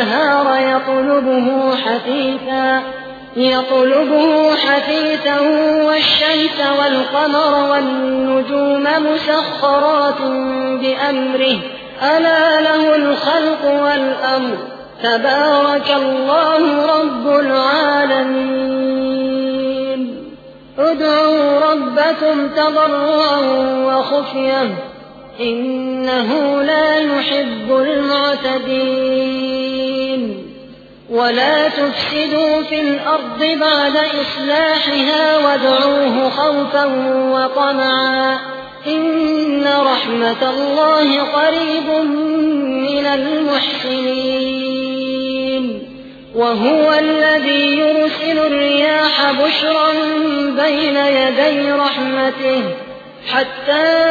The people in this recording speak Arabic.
النهار يطلبه حثيثا يطلبه حثيثا والشمس والقمر والنجوم مسخرات بأمره. ألا له الخلق والأمر تبارك الله رب العالمين. ادعوا ربكم تضرعا وخفية إنه لا يحب المعتدين. ولا تفسدوا في الأرض بعد إصلاحها وادعوه خوفا وطمعا إن رحمة الله قريب من المحسنين وهو الذي يرسل الرياح بشرا بين يدي رحمته حتى